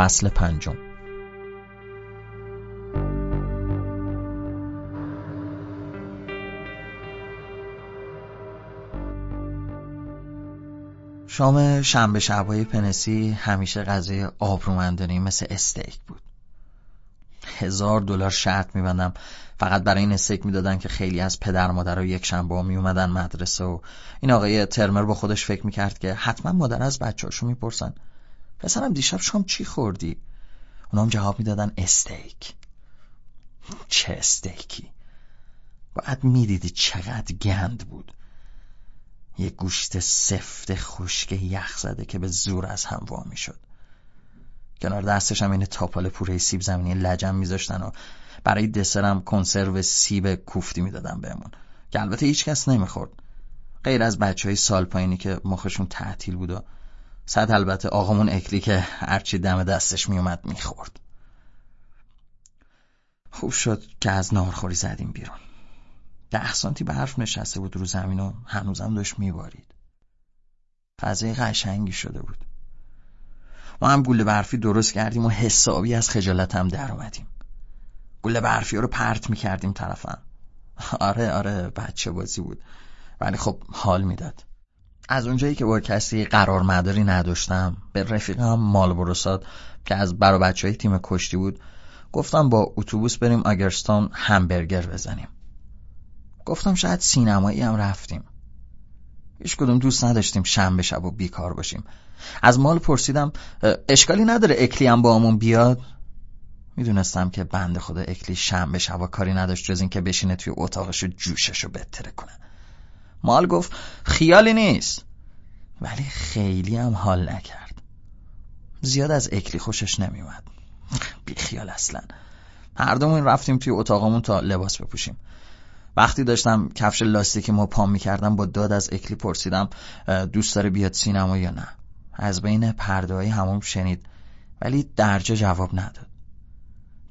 فصل پنجم. شام شنبه شبای پنسی همیشه غذای آبرومندانی مثل استیک بود. هزار دلار شرط میبندم. فقط برای این استیک می‌دادن که خیلی از پدر مادر و یک شنبه ها میومدن مدرسه و این آقای ترمر با خودش فکر می‌کرد که حتما مادر از بچه هاشو می‌پرسن. پسرم دیشب شام چی خوردی؟ اونام جواب می‌دادن استیک. چه استیکی؟ باید می‌دیدی چقدر گند بود. یه گوشت سفت خشک یخ زده که به زور از هم وا می‌شد. کنار دستش هم این تاپال پوره سیب زمینی لجم میذاشتن و برای دسرم کنسرو سیب کوفتی می‌دادن بهمون. که البته هیچ کس نمی‌خورد. غیر از بچه های سال پایینی که مخشون تعطیل بود و صد البته آقامون اکلی که هرچی دم دستش میومد می‌خورد. خوب شد که از نارخوری زدیم بیرون. ده سانتی برف نشسته بود رو زمین و هنوزم داشت میبارید. فضای قشنگی شده بود. ما هم گوله برفی درست کردیم و حسابی از خجالت هم در اومدیم. گوله برفی رو پرت می‌کردیم طرفم. آره آره بچه بازی بود. ولی خب حال می‌داد. از اونجایی که با کسی قرار مداری نداشتم به رفیقم مالبروساد که از برا بچه های تیم کشتی بود گفتم با اتوبوس بریم آگرستان همبرگر بزنیم. گفتم شاید سینمایی هم رفتیم. هیچ کدوم دوست نداشتیم شنبه شب و بیکار باشیم. از مال پرسیدم اشکالی نداره اکلی هم با همون بیاد؟ می‌دونستم که بند خود اکلی شنبه شب و کاری نداشت جز اینکه بشینه توی اتاقش و جوشش رو بتره کنه. مال گفت خیالی نیست. ولی خیلی هم حال نکرد. زیاد از اکلی خوشش نمیومد بی خیال اصلا. هر دومون رفتیم توی اتاقمون تا لباس بپوشیم. وقتی داشتم کفش لاستیکی ما پام می‌کردم با داد از اکلی پرسیدم دوست داره بیاد سینما یا نه؟ از بین پرده های همون شنید ولی درجا جواب نداد.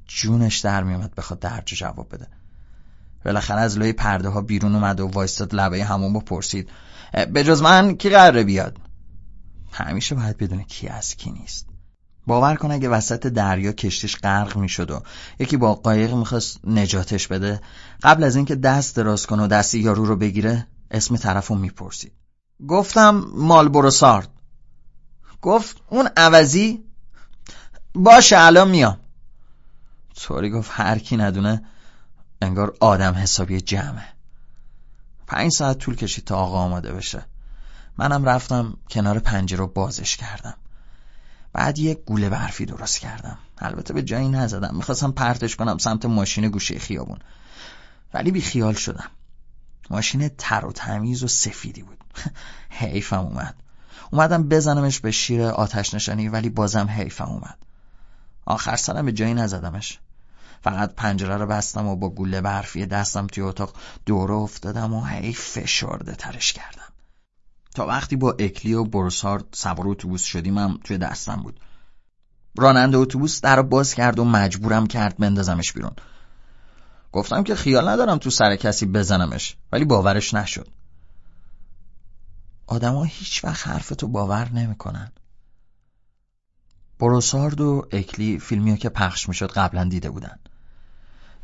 جونش در میومد بخواد درجا جواب بده. بالاخره از لای پرده ها بیرون اومد و وایستاد لبه همون با پرسید به جز من کی قراره بیاد؟ همیشه باید بدونه کی از کی نیست. باور کن اگه وسط دریا کشتیش غرق می‌شد و یکی با قایق می‌خواست نجاتش بده قبل از اینکه دست دراز کنه و دستی یارو رو بگیره اسم طرفو می‌پرسید. گفتم مال سارد گفت اون عوضی؟ باشه الان میام. طوری گفت هر کی ندونه انگار آدم حسابی جمعه. پنج ساعت طول کشید تا آقا آماده بشه. منم رفتم کنار پنجره رو بازش کردم. بعد یه گوله برفی درست کردم. البته به جایی نزدم. می‌خواستم پرتش کنم سمت ماشین گوشه خیابون. ولی بی خیال شدم. ماشین تر و تمیز و سفیدی بود. حیفم اومد. اومدم بزنمش به شیر آتش نشانی ولی بازم حیفم اومد. آخر سرم به جایی نزدمش. فقط پنجره رو بستم و با گوله برفی دستم توی اتاق دوره افتادم و هی فشارده ترش کردم. تا وقتی با اکلی و برسارد سوار اتوبوس شدیم هم توی دستم بود. راننده اتوبوس در باز کرد و مجبورم کرد بندازمش بیرون. گفتم که خیال ندارم تو سر کسی بزنمش ولی باورش نشد. آدما هیچ وقت حرفتو باور نمی‌کنن. بروسارد و اکلی فیلمی که پخش می‌شد قبلا دیده بودن.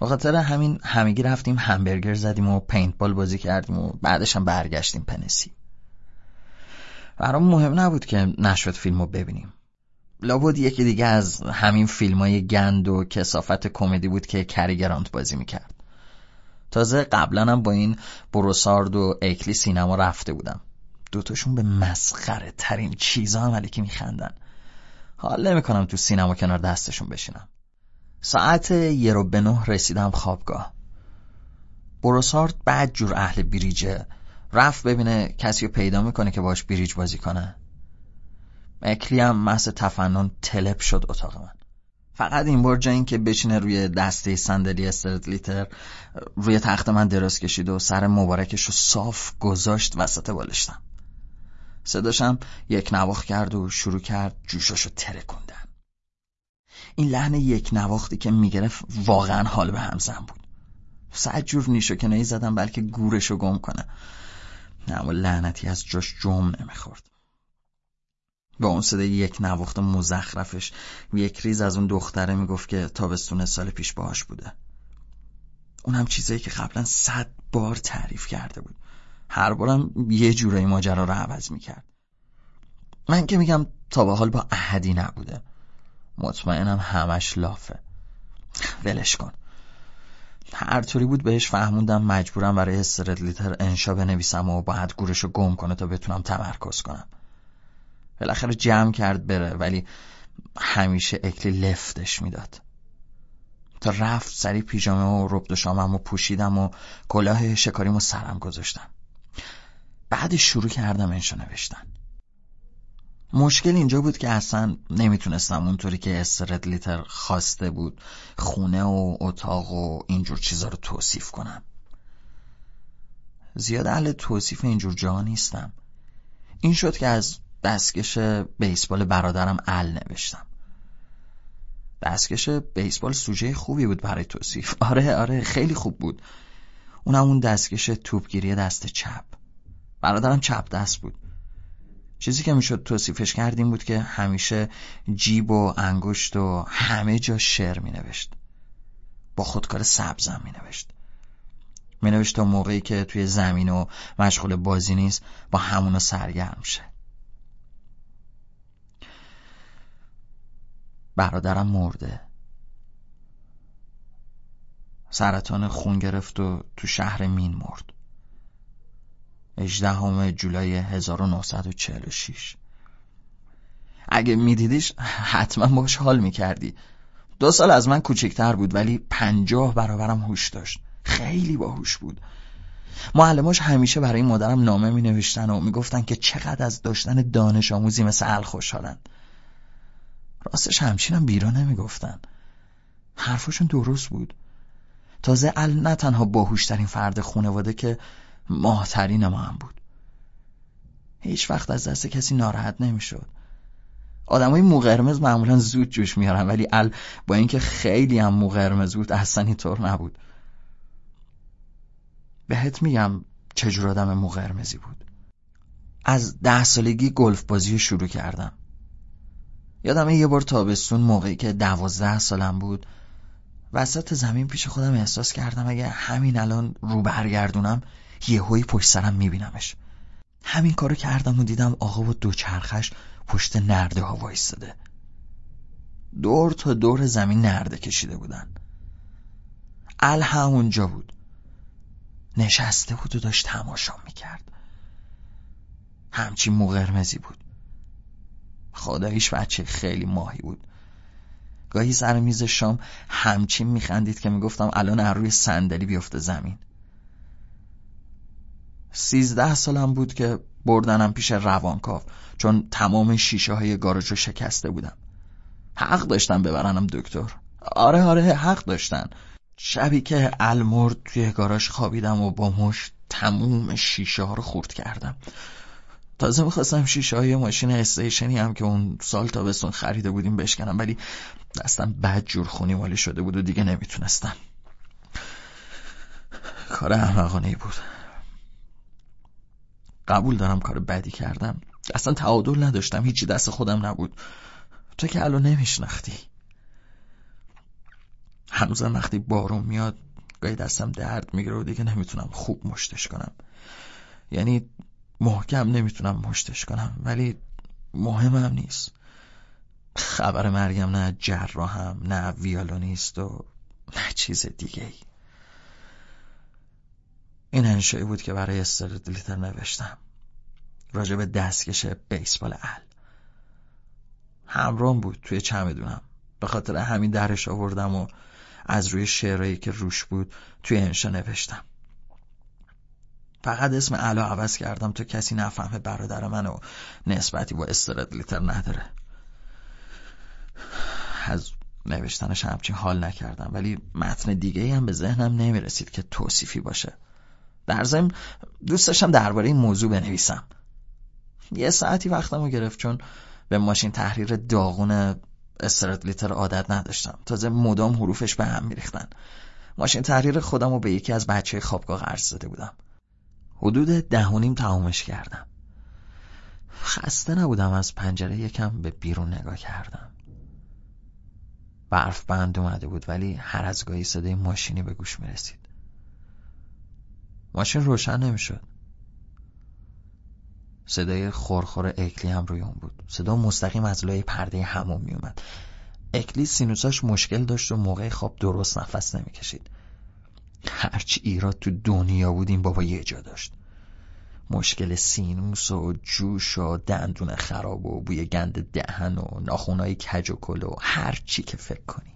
به خاطر همین همگی رفتیم همبرگر زدیم و پینتبال بازی کردیم و بعدش هم برگشتیم پنسی برام مهم نبود که نشد فیلم رو ببینیم. لابد یکی دیگه از همین فیلم های گند و کسافت کمدی بود که کری گرانت بازی می‌کرد. تازه قبلا هم با این بروسارد و اکلی سینما رفته بودم. دوتاشون به مسخره ترین چیزا عملی که میخندن. حال نمی‌کنم تو سینما کنار دستشون بشینم. ساعت یه رو به نه رسیدم خوابگاه. بروسارد بعد جور اهل بریجه رفت ببینه کسی رو پیدا می‌کنه که باش بریج بازی کنه. اکلی هم محض تفنن تلپ شد اتاق من. فقط این بار جا که بشینه روی دسته صندلی استرت لیتر روی تخت من دراز کشید و سر مبارکش رو صاف گذاشت وسط بالشتم. صداشم یک نواخ کرد و شروع کرد جوشاشو ترکوندن. این لحن یک نواختی که می‌گرفت واقعا حال به همزن بود. صد جور نیشو کنایی زدم بلکه گورشو گم کنه. نه اما لعنتی از جاش جم نمی‌خورد. با اون صدای یک نواخت مزخرفش یک ریز از اون دختره می‌گفت که تابستون سال پیش باهاش بوده. اونم چیزایی که قبلا صد بار تعریف کرده بود. هر بارم یه جورایی ماجرا رو عوض می‌کرد. من که میگم تا به حال با احدی نبوده. مطمئنم همش لافه. ولش کن. هر طوری بود بهش فهموندم مجبورم برای استرد لیتر انشا بنویسم و باید گورش گم کنه تا بتونم تمرکز کنم. بالاخره جمع کرد بره ولی همیشه اکلی لفتش می‌داد. تا رفت سری پیژامه و ربد و شامم و پوشیدم و کلاه شکاریمو سرم گذاشتم. بعد شروع کردم انشا نوشتن. مشکل اینجا بود که اصلا نمی‌تونستم اونطوری که استرد لیتر خواسته بود خونه و اتاق و اینجور چیزا رو توصیف کنم. زیاد اهل توصیف اینجور جا نیستم. این شد که از دستکش بیسبال برادرم ال نوشتم. دستکش بیسبال سوژه خوبی بود برای توصیف. آره آره خیلی خوب بود. اونم اون دستکش توپگیری دست چپ. برادرم چپ دست بود. چیزی که می‌شد توصیفش کردیم بود که همیشه جیب و انگشت و همه جا شعر مینوشت. با خودکار سبزم مینوشت. مینوشت تا موقعی که توی زمین و مشغول بازی نیست با همونو سرگرم شه. برادرم مرده. سرطان خون گرفت و تو شهر مین مرد. 18 جولای 1946 اگه میدیدیش حتما باش حال می‌کردی. دو سال از من کوچکتر بود ولی پنجاه برابرم هوش داشت. خیلی باهوش بود. معلماش همیشه برای مادرم نامه می و می‌گفتن که چقدر از داشتن دانش آموزی مثل ال خوشحالن. راستش همچینم بیرا نمی‌گفتن. حرفشون درست بود. تازه ال نه تنها باهوشترین فرد خونواده که ماهترین ما هم بود. هیچ وقت از دست کسی ناراحت نمی‌شد. آدمای مو قرمز معمولا زود جوش میارن ولی ال با اینکه خیلی هم مو بود اصلا اینطور نبود. بهت میگم چجور آدم مو بود. از ده سالگی گلف بازی شروع کردم. یادم یه بار تابستون موقعی که دوازده سالم بود وسط زمین پیش خودم احساس کردم اگه همین الان رو برگردونم یهویی پشت سرم میبینمش. همین کارو کردم و دیدم آقا با دوچرخش پشت نرده ها وایستاده. دور تا دور زمین نرده کشیده بودن. ال اونجا بود. نشسته بود و داشت تماشا می‌کرد. همچین مقرمزی بود. خداییش بچه خیلی ماهی بود. گاهی سر میز شام همچین میخندید که می‌گفتم الان از روی صندلی بیفته زمین. سیزده سالم بود که بردنم پیش روانکاو چون تمام شیشه های گاراژ رو شکسته بودم. حق داشتم ببرنم دکتر. آره آره حق داشتن. شبی که المرد توی گاراژ خوابیدم و با مش تموم شیشه ها رو خورد کردم. تازه می‌خواستم شیشه های ماشین استیشنی هم که اون سال تابستون خریده بودیم بشکنم ولی دستم بد جور خونی مالی شده بود و دیگه نمی‌تونستم. کار احمقانه بود. قبول دارم کار بدی کردم. اصلا تعادل نداشتم. هیچی دست خودم نبود. تو که الان نمیشناختی. هنوزم وقتی بارون میاد گاهی دستم درد می‌گیره و دیگه نمی‌تونم خوب مشتش کنم. یعنی محکم نمی‌تونم مشتش کنم. ولی مهمم نیست. خبر مرگم نه جراحم نه ویالونیست و نه چیز دیگه ای این انشایی بود که برای استردلیتر نوشتم. راجع به دستکش بیسبال ال. همرام بود توی چمدونم. به خاطر همین درش آوردم و از روی شعرهایی که روش بود توی انشا نوشتم. فقط اسم علا عوض کردم تا کسی نفهمه برادر من و نسبتی با استردلیتر نداره. از نوشتنش همچین حال نکردم ولی متن دیگه هم به ذهنم نمی‌رسید که توصیفی باشه. در ضمن دوست داشتم درباره این موضوع بنویسم. یه ساعتی وقتم رو گرفت چون به ماشین تحریر داغون استرادلیتر عادت نداشتم. تازه مدام حروفش به هم میریختن. ماشین تحریر خودم رو به یکی از بچه خوابگاه قرض داده بودم. حدود ده و تمامش کردم. خسته نبودم از پنجره یکم به بیرون نگاه کردم. برف بند اومده بود ولی هر از گاهی صدای ماشینی به گوش می رسید ماشین روشن نمی‌شد. صدای خورخور اکلی هم روی اون بود. صدا مستقیم از لای پرده همون می اومد اکلی سینوساش مشکل داشت و موقع خواب درست نفس نمی‌کشید. هرچی ایراد تو دنیا بود این بابا یه جا داشت. مشکل سینوس و جوش و دندون خراب و بوی گند دهن و ناخونای کج و کل و هر چی که فکر کنی.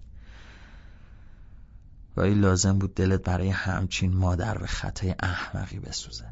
گاهی لازم بود دلت برای همچین مادر به خطای احمقی بسوزه.